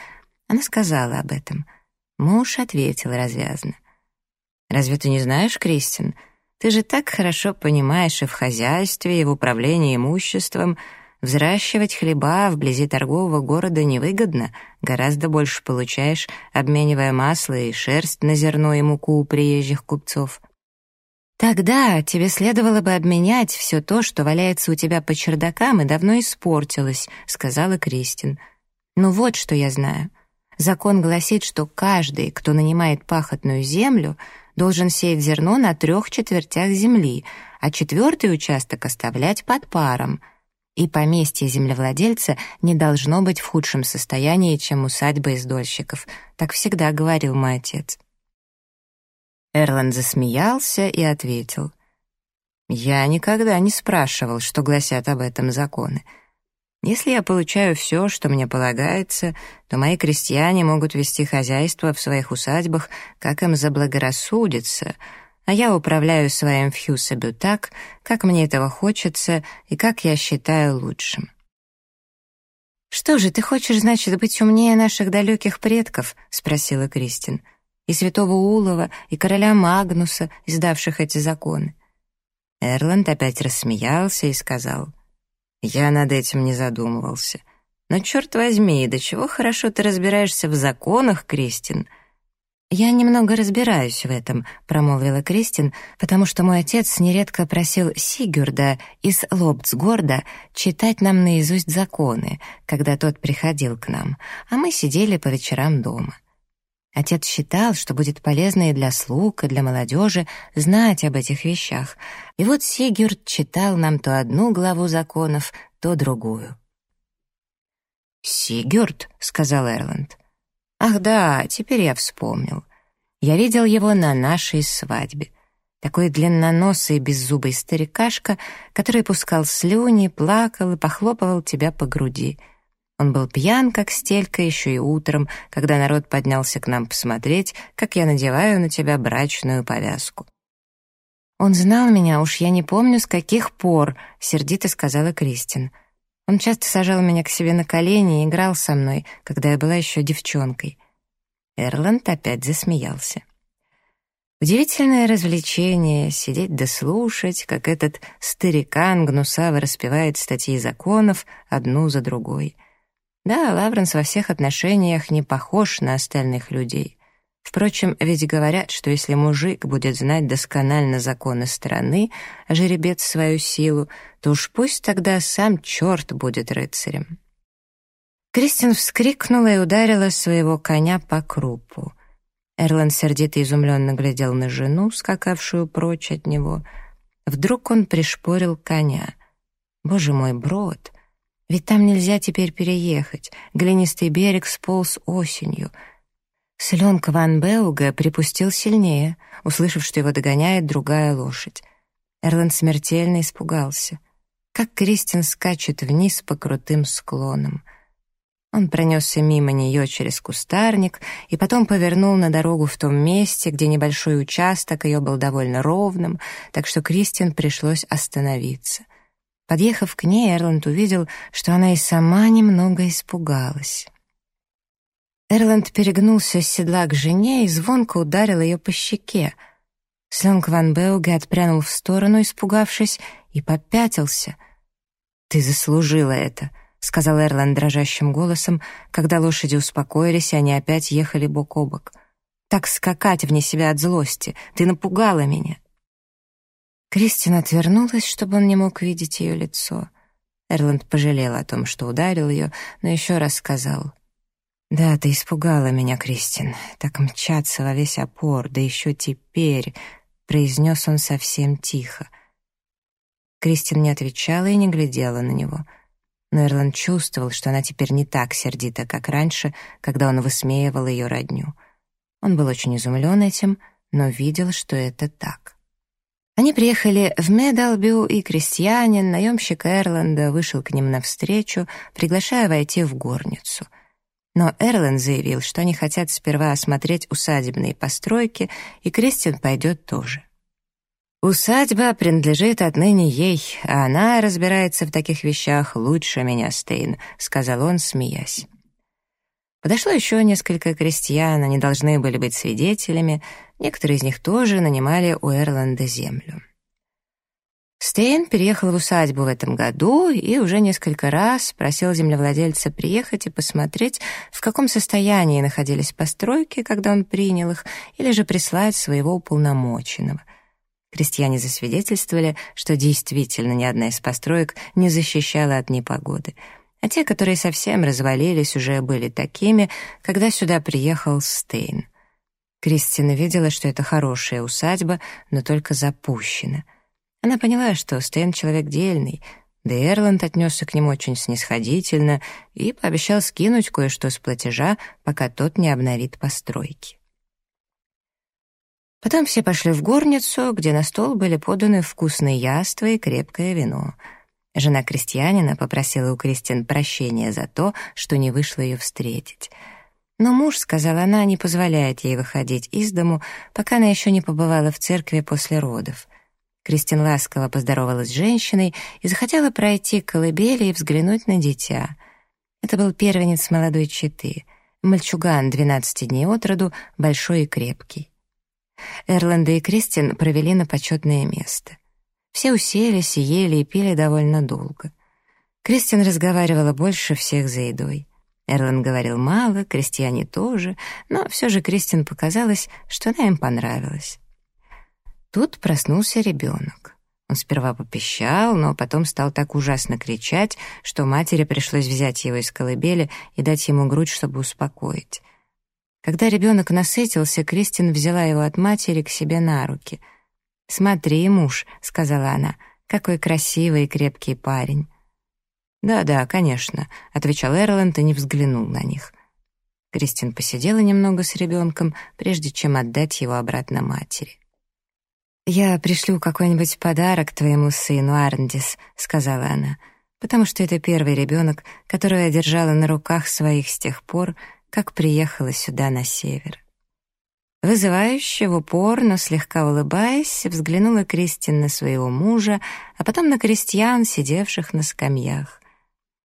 Она сказала об этом. Муж ответил развязно. «Разве ты не знаешь, Кристин? Ты же так хорошо понимаешь и в хозяйстве, и в управлении имуществом, Взращивать хлеба вблизи торгового города невыгодно, гораздо больше получаешь, обменивая масло и шерсть на зерно и муку у приезжих купцов. Тогда тебе следовало бы обменять все то, что валяется у тебя по чердакам и давно испортилось, сказала Кристин. Ну вот что я знаю. Закон гласит, что каждый, кто нанимает пахотную землю, должен сеять зерно на трех четвертях земли, а четвертый участок оставлять под паром — и поместье землевладельца не должно быть в худшем состоянии, чем усадьба издольщиков. Так всегда говорил мой отец. Эрланд засмеялся и ответил. «Я никогда не спрашивал, что гласят об этом законы. Если я получаю все, что мне полагается, то мои крестьяне могут вести хозяйство в своих усадьбах, как им заблагорассудится, а я управляю своим фьюсабю так, как мне этого хочется и как я считаю лучшим. «Что же, ты хочешь, значит, быть умнее наших далеких предков?» — спросила Кристин. «И святого Улова, и короля Магнуса, издавших эти законы». Эрланд опять рассмеялся и сказал, «Я над этим не задумывался. Но, черт возьми, до чего хорошо ты разбираешься в законах, Кристин. «Я немного разбираюсь в этом», — промолвила Кристин, «потому что мой отец нередко просил Сигюрда из Лобцгорда читать нам наизусть законы, когда тот приходил к нам, а мы сидели по вечерам дома». Отец считал, что будет полезно и для слуг, и для молодежи знать об этих вещах. И вот Сигюрд читал нам то одну главу законов, то другую. «Сигюрд», — сказал Эрланд, — Ах да, теперь я вспомнил. Я видел его на нашей свадьбе. Такой длинноносый беззубый старикашка, который пускал слюни, плакал и похлопывал тебя по груди. Он был пьян, как стелька, еще и утром, когда народ поднялся к нам посмотреть, как я надеваю на тебя брачную повязку. «Он знал меня, уж я не помню, с каких пор», — сердито сказала Кристин. «Он часто сажал меня к себе на колени и играл со мной, когда я была еще девчонкой». Эрланд опять засмеялся. Удивительное развлечение — сидеть да слушать, как этот старикан гнусаво распевает статьи законов одну за другой. Да, Лавренс во всех отношениях не похож на остальных людей. Впрочем, ведь говорят, что если мужик будет знать досконально законы страны, а жеребец свою силу, то уж пусть тогда сам черт будет рыцарем. Кристин вскрикнула и ударила своего коня по крупу. Эрланд сердито изумленно глядел на жену, скакавшую прочь от него. Вдруг он пришпорил коня. «Боже мой, брод! Ведь там нельзя теперь переехать. Глинистый берег сполз осенью». Сленка Ван Беуга припустил сильнее, услышав, что его догоняет другая лошадь. Эрланд смертельно испугался. Как Кристин скачет вниз по крутым склонам — он пронесся мимо нее через кустарник и потом повернул на дорогу в том месте, где небольшой участок ее был довольно ровным, так что Кристин пришлось остановиться. Подъехав к ней, Эрланд увидел, что она и сама немного испугалась. Эрланд перегнулся с седла к жене и звонко ударил ее по щеке. Сленг Ван Беуге отпрянул в сторону, испугавшись, и попятился. «Ты заслужила это», — сказал Эрланд дрожащим голосом, когда лошади успокоились, и они опять ехали бок о бок. «Так скакать вне себя от злости! Ты напугала меня!» Кристин отвернулась, чтобы он не мог видеть ее лицо. Эрланд пожалел о том, что ударил ее, но еще раз сказал. «Да, ты испугала меня, Кристин. Так мчаться во весь опор, да еще теперь», — произнес он совсем тихо. Кристин не отвечала и не глядела на него — но Эрланд чувствовал, что она теперь не так сердита, как раньше, когда он высмеивал ее родню. Он был очень изумлен этим, но видел, что это так. Они приехали в Медалбю, и крестьянин, наемщик Эрланда, вышел к ним навстречу, приглашая войти в горницу. Но Эрланд заявил, что они хотят сперва осмотреть усадебные постройки, и Кристин пойдет тоже. «Усадьба принадлежит отныне ей, а она разбирается в таких вещах лучше меня, Стейн», — сказал он, смеясь. Подошло еще несколько крестьян, они должны были быть свидетелями, некоторые из них тоже нанимали у Эрланда землю. Стейн переехал в усадьбу в этом году и уже несколько раз просил землевладельца приехать и посмотреть, в каком состоянии находились постройки, когда он принял их, или же прислать своего уполномоченного — Крестьяне засвидетельствовали, что действительно ни одна из построек не защищала от непогоды, а те, которые совсем развалились, уже были такими, когда сюда приехал Стейн. Кристина видела, что это хорошая усадьба, но только запущена. Она поняла, что Стейн человек дельный, да и Эрланд отнесся к нему очень снисходительно и пообещал скинуть кое-что с платежа, пока тот не обновит постройки. Потом все пошли в горницу, где на стол были поданы вкусные яства и крепкое вино. Жена крестьянина попросила у Кристин прощения за то, что не вышла ее встретить. Но муж, сказала она, не позволяет ей выходить из дому, пока она еще не побывала в церкви после родов. Кристин ласково поздоровалась с женщиной и захотела пройти к колыбели и взглянуть на дитя. Это был первенец молодой четы, мальчуган 12 дней от роду, большой и крепкий. Эрланда и Кристин провели на почетное место. Все уселись и ели и пили довольно долго. Кристин разговаривала больше всех за едой. Эрланд говорил мало, крестьяне тоже, но все же Кристин показалось, что она им понравилась. Тут проснулся ребенок. Он сперва попищал, но потом стал так ужасно кричать, что матери пришлось взять его из колыбели и дать ему грудь, чтобы успокоить. Когда ребенок насытился, Кристин взяла его от матери к себе на руки. «Смотри, муж», — сказала она, — «какой красивый и крепкий парень». «Да-да, конечно», — отвечал Эрланд и не взглянул на них. Кристин посидела немного с ребенком, прежде чем отдать его обратно матери. «Я пришлю какой-нибудь подарок твоему сыну, Арндис», — сказала она, «потому что это первый ребенок, которого я держала на руках своих с тех пор, как приехала сюда на север». Вызывающе, в упор, но слегка улыбаясь, взглянула Кристин на своего мужа, а потом на крестьян, сидевших на скамьях.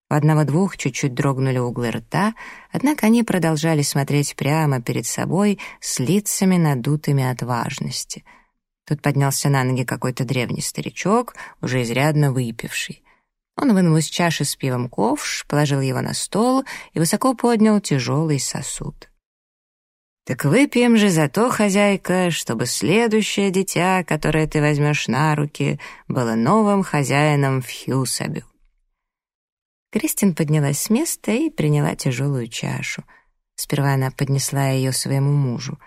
У одного-двух чуть-чуть дрогнули углы рта, однако они продолжали смотреть прямо перед собой с лицами надутыми от важности. Тут поднялся на ноги какой-то древний старичок, уже изрядно выпивший. Он вынул из чаши с пивом ковш, положил его на стол и высоко поднял тяжелый сосуд. «Так выпьем же за то, хозяйка, чтобы следующее дитя, которое ты возьмешь на руки, было новым хозяином в Хьюсабю». Кристин поднялась с места и приняла тяжелую чашу. Сперва она поднесла ее своему мужу.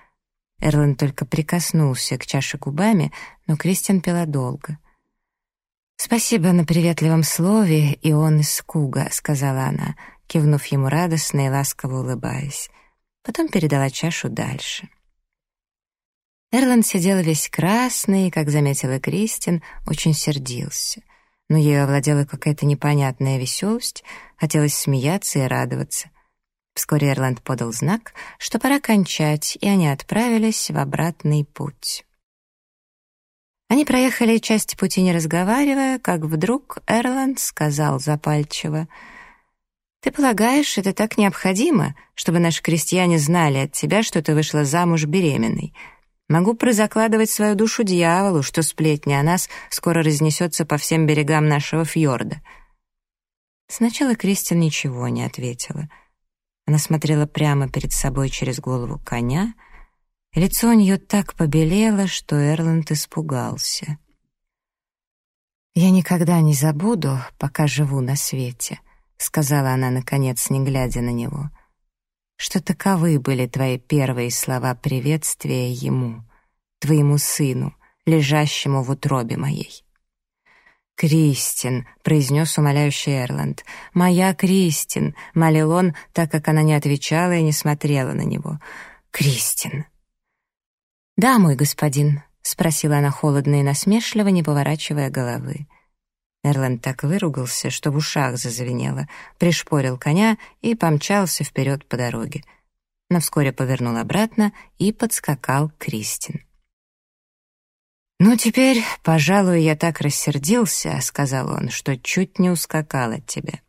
Эрланд только прикоснулся к чаше губами, но Кристин пила долго. «Спасибо на приветливом слове, и он из Куга», — сказала она, кивнув ему радостно и ласково улыбаясь. Потом передала чашу дальше. Эрланд сидел весь красный как заметила Кристин, очень сердился — но ею овладела какая-то непонятная веселость, хотелось смеяться и радоваться. Вскоре Эрланд подал знак, что пора кончать, и они отправились в обратный путь. Они проехали часть пути не разговаривая, как вдруг Эрланд сказал запальчиво, «Ты полагаешь, это так необходимо, чтобы наши крестьяне знали от тебя, что ты вышла замуж беременной?» Могу прозакладывать свою душу дьяволу, что сплетня о нас скоро разнесется по всем берегам нашего фьорда. Сначала Кристин ничего не ответила. Она смотрела прямо перед собой через голову коня, лицо у нее так побелело, что Эрланд испугался. «Я никогда не забуду, пока живу на свете», — сказала она, наконец, не глядя на него — что таковы были твои первые слова приветствия ему, твоему сыну, лежащему в утробе моей. «Кристин», — произнес умоляющий Эрланд, — «моя Кристин», — молил он, так как она не отвечала и не смотрела на него. «Кристин». «Да, мой господин», — спросила она холодно и насмешливо, не поворачивая головы. Эрланд так выругался, что в ушах зазвенело, пришпорил коня и помчался вперед по дороге. Но вскоре повернул обратно и подскакал к Кристин. «Ну, теперь, пожалуй, я так рассердился», — сказал он, — «что чуть не ускакал от тебя».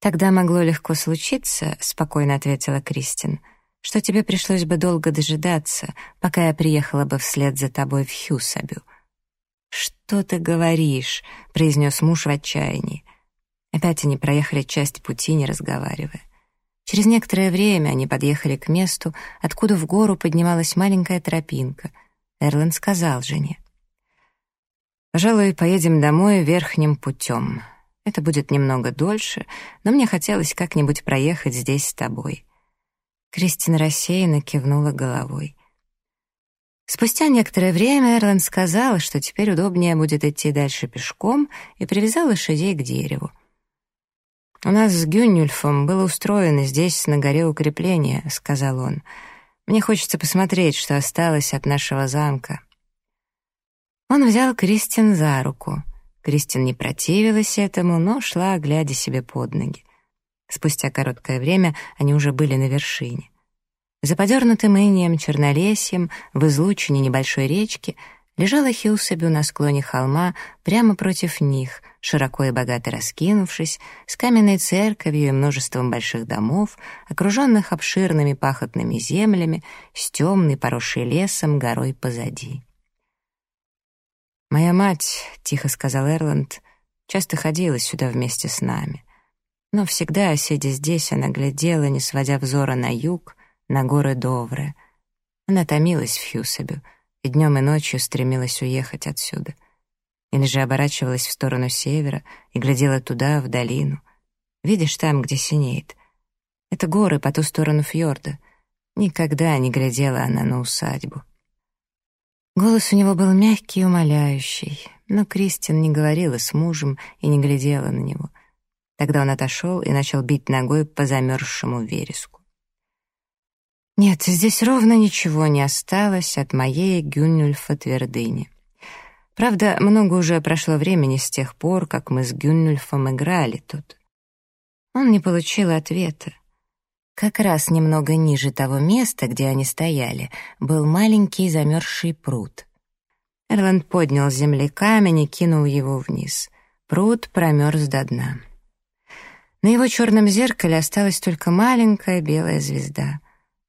«Тогда могло легко случиться», — спокойно ответила Кристин, «что тебе пришлось бы долго дожидаться, пока я приехала бы вслед за тобой в Хьюсабю». «Что ты говоришь?» — произнес муж в отчаянии. Опять они проехали часть пути, не разговаривая. Через некоторое время они подъехали к месту, откуда в гору поднималась маленькая тропинка. Эрланд сказал жене. «Пожалуй, поедем домой верхним путем. Это будет немного дольше, но мне хотелось как-нибудь проехать здесь с тобой». Кристина рассеянно кивнула головой. Спустя некоторое время Эрланд сказал, что теперь удобнее будет идти дальше пешком, и привязал лошадей к дереву. «У нас с Гюннюльфом было устроено здесь, на горе укрепление», — сказал он. «Мне хочется посмотреть, что осталось от нашего замка». Он взял Кристин за руку. Кристин не противилась этому, но шла, глядя себе под ноги. Спустя короткое время они уже были на вершине. За подернутым инием чернолесьем в излучине небольшой речки лежала Хилсабю на склоне холма прямо против них, широко и богато раскинувшись, с каменной церковью и множеством больших домов, окруженных обширными пахотными землями, с темной, поросшей лесом, горой позади. «Моя мать», — тихо сказал Эрланд, — часто ходила сюда вместе с нами. Но всегда, сидя здесь, она глядела, не сводя взора на юг, на горы Довры. Она томилась в Хьюсабю и днем и ночью стремилась уехать отсюда. Или же оборачивалась в сторону севера и глядела туда, в долину. Видишь, там, где синеет. Это горы по ту сторону фьорда. Никогда не глядела она на усадьбу. Голос у него был мягкий и умоляющий, но Кристин не говорила с мужем и не глядела на него. Тогда он отошел и начал бить ногой по замерзшему вереску. Нет, здесь ровно ничего не осталось от моей Гюннюльфа твердыни. Правда, много уже прошло времени с тех пор, как мы с Гюннюльфом играли тут. Он не получил ответа. Как раз немного ниже того места, где они стояли, был маленький замерзший пруд. Эрланд поднял с земли камень и кинул его вниз. Пруд промерз до дна. На его черном зеркале осталась только маленькая белая звезда.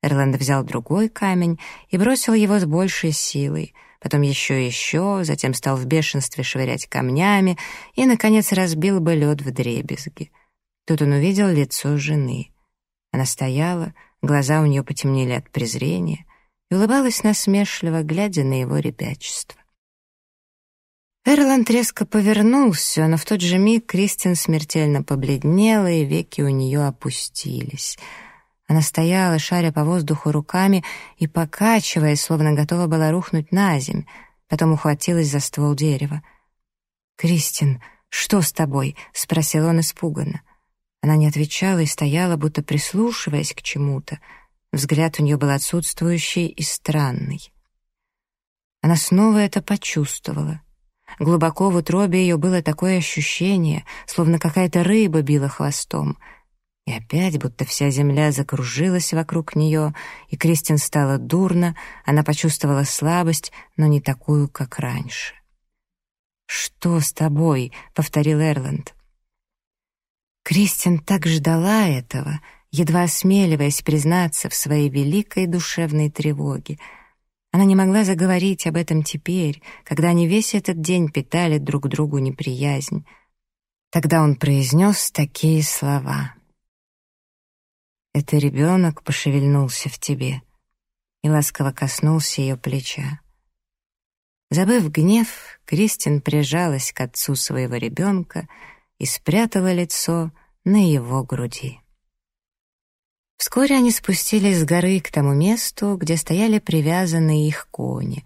Эрланд взял другой камень и бросил его с большей силой, потом еще и еще, затем стал в бешенстве швырять камнями и, наконец, разбил бы лед в дребезги. Тут он увидел лицо жены. Она стояла, глаза у нее потемнели от презрения и улыбалась насмешливо, глядя на его ребячество. Эрланд резко повернулся, но в тот же миг Кристин смертельно побледнела, и веки у нее опустились — она стояла, шаря по воздуху руками и покачиваясь, словно готова была рухнуть на земь, потом ухватилась за ствол дерева. «Кристин, что с тобой?» — спросил он испуганно. Она не отвечала и стояла, будто прислушиваясь к чему-то. Взгляд у нее был отсутствующий и странный. Она снова это почувствовала. Глубоко в утробе ее было такое ощущение, словно какая-то рыба била хвостом — и опять, будто вся земля закружилась вокруг нее, и Кристин стала дурно, она почувствовала слабость, но не такую, как раньше. «Что с тобой?» — повторил Эрланд. Кристин так ждала этого, едва осмеливаясь признаться в своей великой душевной тревоге. Она не могла заговорить об этом теперь, когда они весь этот день питали друг другу неприязнь. Тогда он произнес такие слова — это ребенок пошевельнулся в тебе и ласково коснулся ее плеча. Забыв гнев, Кристин прижалась к отцу своего ребенка и спрятала лицо на его груди. Вскоре они спустились с горы к тому месту, где стояли привязанные их кони.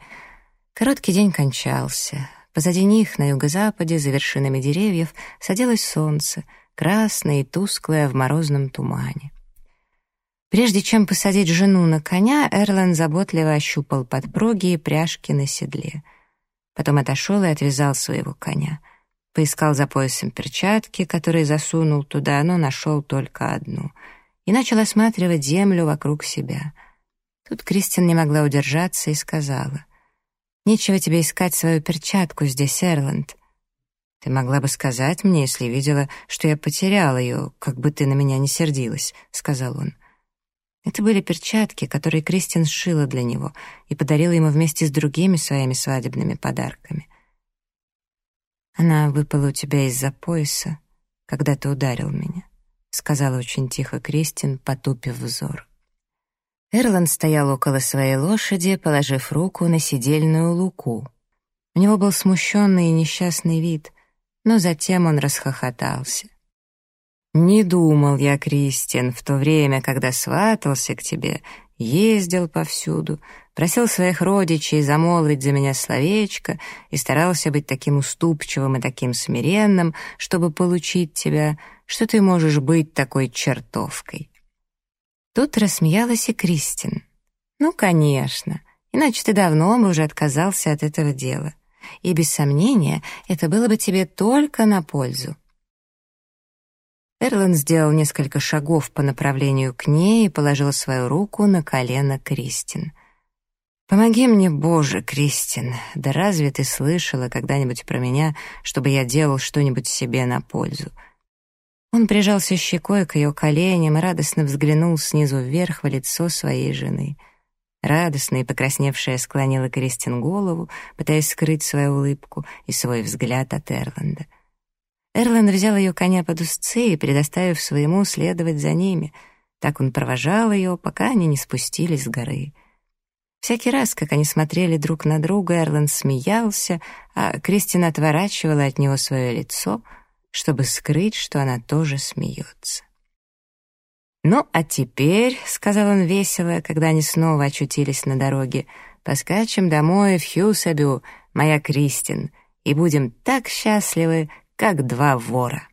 Короткий день кончался. Позади них, на юго-западе, за вершинами деревьев, садилось солнце, красное и тусклое в морозном тумане. Прежде чем посадить жену на коня, Эрлан заботливо ощупал подпруги и пряжки на седле. Потом отошел и отвязал своего коня. Поискал за поясом перчатки, которые засунул туда, но нашел только одну. И начал осматривать землю вокруг себя. Тут Кристин не могла удержаться и сказала. «Нечего тебе искать свою перчатку здесь, Эрланд. Ты могла бы сказать мне, если видела, что я потерял ее, как бы ты на меня не сердилась», — сказал он. Это были перчатки, которые Кристин сшила для него и подарила ему вместе с другими своими свадебными подарками. «Она выпала у тебя из-за пояса, когда ты ударил меня», — сказала очень тихо Кристин, потупив взор. Эрланд стоял около своей лошади, положив руку на сидельную луку. У него был смущенный и несчастный вид, но затем он расхохотался. Не думал я, Кристин, в то время, когда сватался к тебе, ездил повсюду, просил своих родичей замолвить за меня словечко и старался быть таким уступчивым и таким смиренным, чтобы получить тебя, что ты можешь быть такой чертовкой. Тут рассмеялась и Кристин. «Ну, конечно, иначе ты давно бы уже отказался от этого дела. И, без сомнения, это было бы тебе только на пользу. Эрланд сделал несколько шагов по направлению к ней и положил свою руку на колено Кристин. «Помоги мне, Боже, Кристин, да разве ты слышала когда-нибудь про меня, чтобы я делал что-нибудь себе на пользу?» Он прижался щекой к ее коленям и радостно взглянул снизу вверх в лицо своей жены. Радостно и покрасневшая склонила Кристин голову, пытаясь скрыть свою улыбку и свой взгляд от Эрланда. Эрланд взял ее коня под узцы и, предоставив своему следовать за ними. Так он провожал ее, пока они не спустились с горы. Всякий раз, как они смотрели друг на друга, Эрланд смеялся, а Кристина отворачивала от него свое лицо, чтобы скрыть, что она тоже смеется. «Ну, а теперь», — сказал он весело, когда они снова очутились на дороге, «поскачем домой в Хьюсабю, моя Кристин, и будем так счастливы, как два вора.